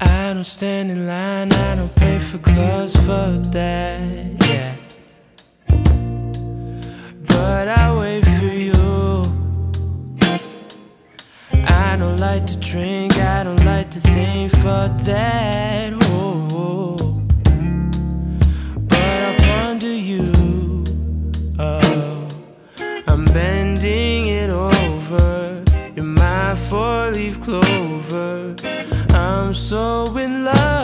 I don't stand in line, I don't pay for clothes for that, yeah. But I wait for you. I don't like to drink, I don't like to think for that. Oh, but I ponder you. Oh, I'm bending it over. You're my four-leaf clover. I'm so in love,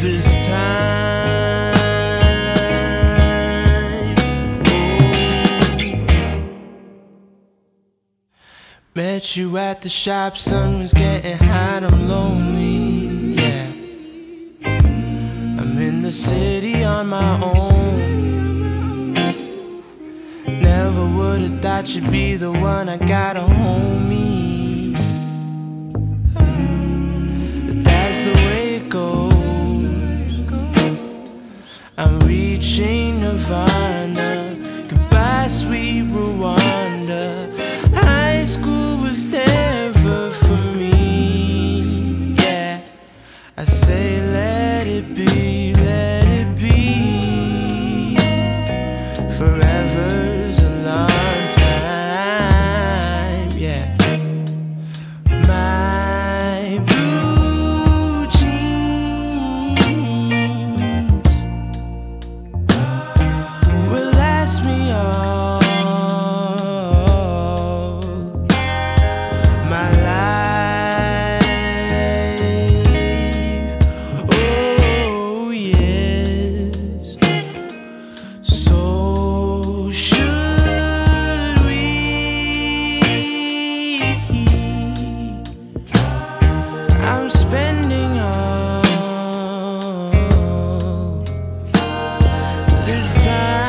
this time. Met you at the shop, sun was getting hot, I'm lonely, yeah. I'm in the city on my own. Never would've thought you'd be the one I got a home This time.